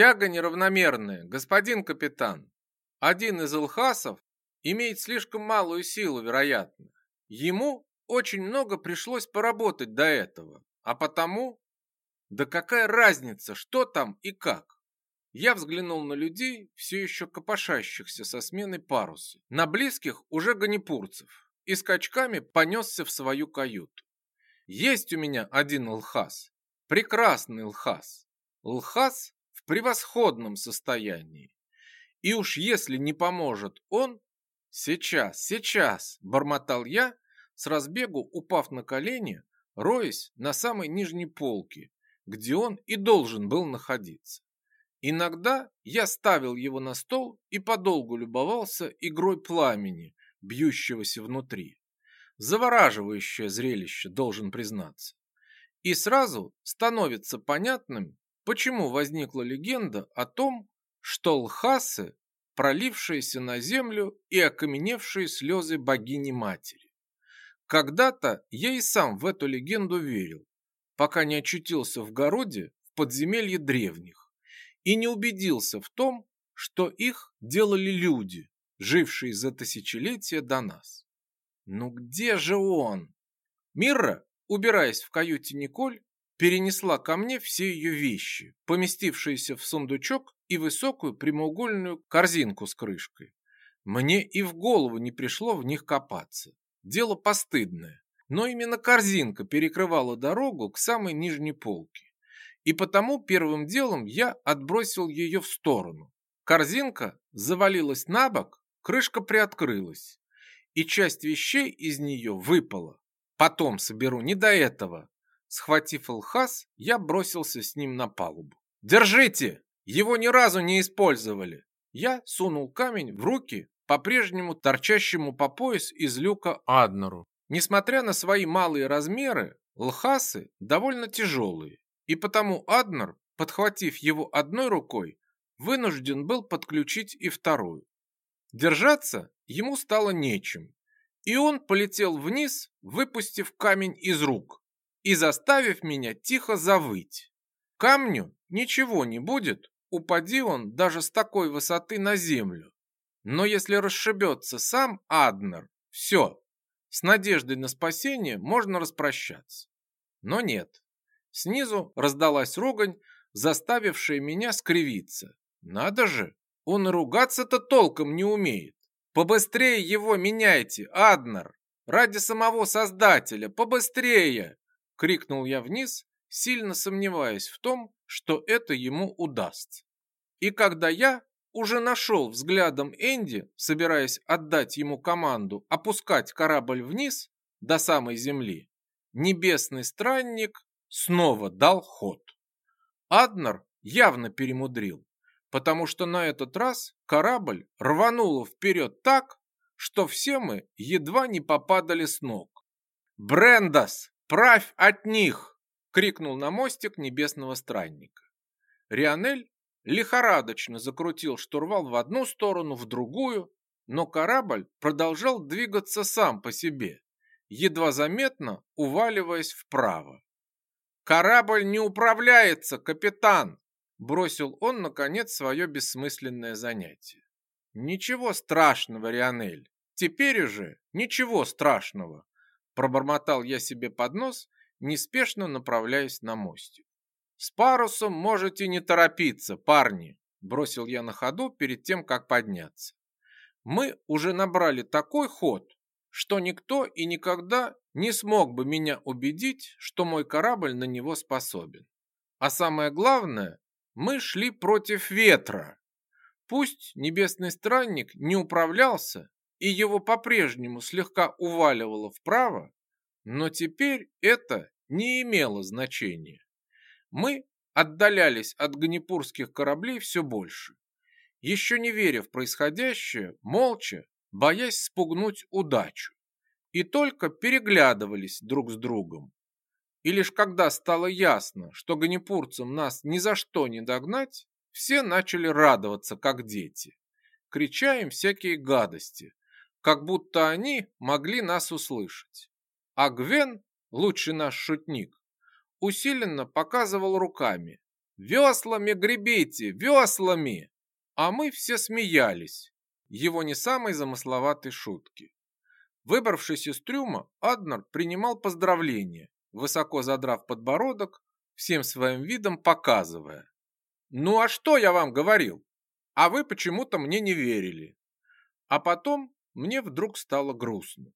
Тяга неравномерная, господин капитан. Один из илхасов имеет слишком малую силу, вероятно. Ему очень много пришлось поработать до этого, а потому... Да какая разница, что там и как? Я взглянул на людей, все еще копошащихся со смены паруса, на близких уже ганипурцев, и скачками понесся в свою каюту. Есть у меня один лхас, прекрасный лхас. Лхас превосходном состоянии. И уж если не поможет он, сейчас, сейчас, бормотал я, с разбегу упав на колени, роясь на самой нижней полке, где он и должен был находиться. Иногда я ставил его на стол и подолгу любовался игрой пламени, бьющегося внутри. Завораживающее зрелище, должен признаться. И сразу становится понятным, почему возникла легенда о том, что лхасы, пролившиеся на землю и окаменевшие слезы богини-матери. Когда-то я и сам в эту легенду верил, пока не очутился в городе в подземелье древних и не убедился в том, что их делали люди, жившие за тысячелетия до нас. Ну где же он? Мирра, убираясь в каюте Николь, перенесла ко мне все ее вещи, поместившиеся в сундучок и высокую прямоугольную корзинку с крышкой. Мне и в голову не пришло в них копаться. Дело постыдное. Но именно корзинка перекрывала дорогу к самой нижней полке. И потому первым делом я отбросил ее в сторону. Корзинка завалилась на бок, крышка приоткрылась, и часть вещей из нее выпала. Потом соберу, не до этого. Схватив Элхас, я бросился с ним на палубу. «Держите! Его ни разу не использовали!» Я сунул камень в руки по-прежнему торчащему по пояс из люка Аднеру. Несмотря на свои малые размеры, лхасы довольно тяжелые, и потому Аднер, подхватив его одной рукой, вынужден был подключить и вторую. Держаться ему стало нечем, и он полетел вниз, выпустив камень из рук и заставив меня тихо завыть. Камню ничего не будет, упади он даже с такой высоты на землю. Но если расшибется сам Аднер, все, с надеждой на спасение можно распрощаться. Но нет. Снизу раздалась ругань, заставившая меня скривиться. Надо же, он ругаться-то толком не умеет. Побыстрее его меняйте, Аднер. Ради самого Создателя, побыстрее крикнул я вниз, сильно сомневаясь в том, что это ему удастся. И когда я уже нашел взглядом Энди, собираясь отдать ему команду опускать корабль вниз до самой земли, небесный странник снова дал ход. Аднер явно перемудрил, потому что на этот раз корабль рвануло вперед так, что все мы едва не попадали с ног. «Брендас!» «Правь от них!» — крикнул на мостик небесного странника. Рионель лихорадочно закрутил штурвал в одну сторону, в другую, но корабль продолжал двигаться сам по себе, едва заметно уваливаясь вправо. «Корабль не управляется, капитан!» бросил он, наконец, свое бессмысленное занятие. «Ничего страшного, Рионель, теперь уже ничего страшного!» Пробормотал я себе под нос, неспешно направляясь на мостик. «С парусом можете не торопиться, парни!» Бросил я на ходу перед тем, как подняться. Мы уже набрали такой ход, что никто и никогда не смог бы меня убедить, что мой корабль на него способен. А самое главное, мы шли против ветра. Пусть небесный странник не управлялся, и его по-прежнему слегка уваливало вправо, но теперь это не имело значения. Мы отдалялись от ганипурских кораблей все больше, еще не веря в происходящее, молча, боясь спугнуть удачу, и только переглядывались друг с другом. И лишь когда стало ясно, что ганипурцам нас ни за что не догнать, все начали радоваться, как дети, крича им всякие гадости, как будто они могли нас услышать. А Гвен, лучший наш шутник, усиленно показывал руками. «Веслами гребите, веслами!» А мы все смеялись. Его не самой замысловатой шутки. Выбравшись из трюма, Аднер принимал поздравления, высоко задрав подбородок, всем своим видом показывая. «Ну а что я вам говорил? А вы почему-то мне не верили». А потом мне вдруг стало грустно.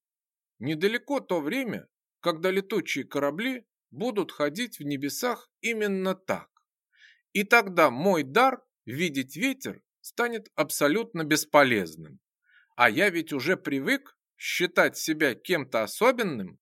Недалеко то время, когда летучие корабли будут ходить в небесах именно так. И тогда мой дар видеть ветер станет абсолютно бесполезным. А я ведь уже привык считать себя кем-то особенным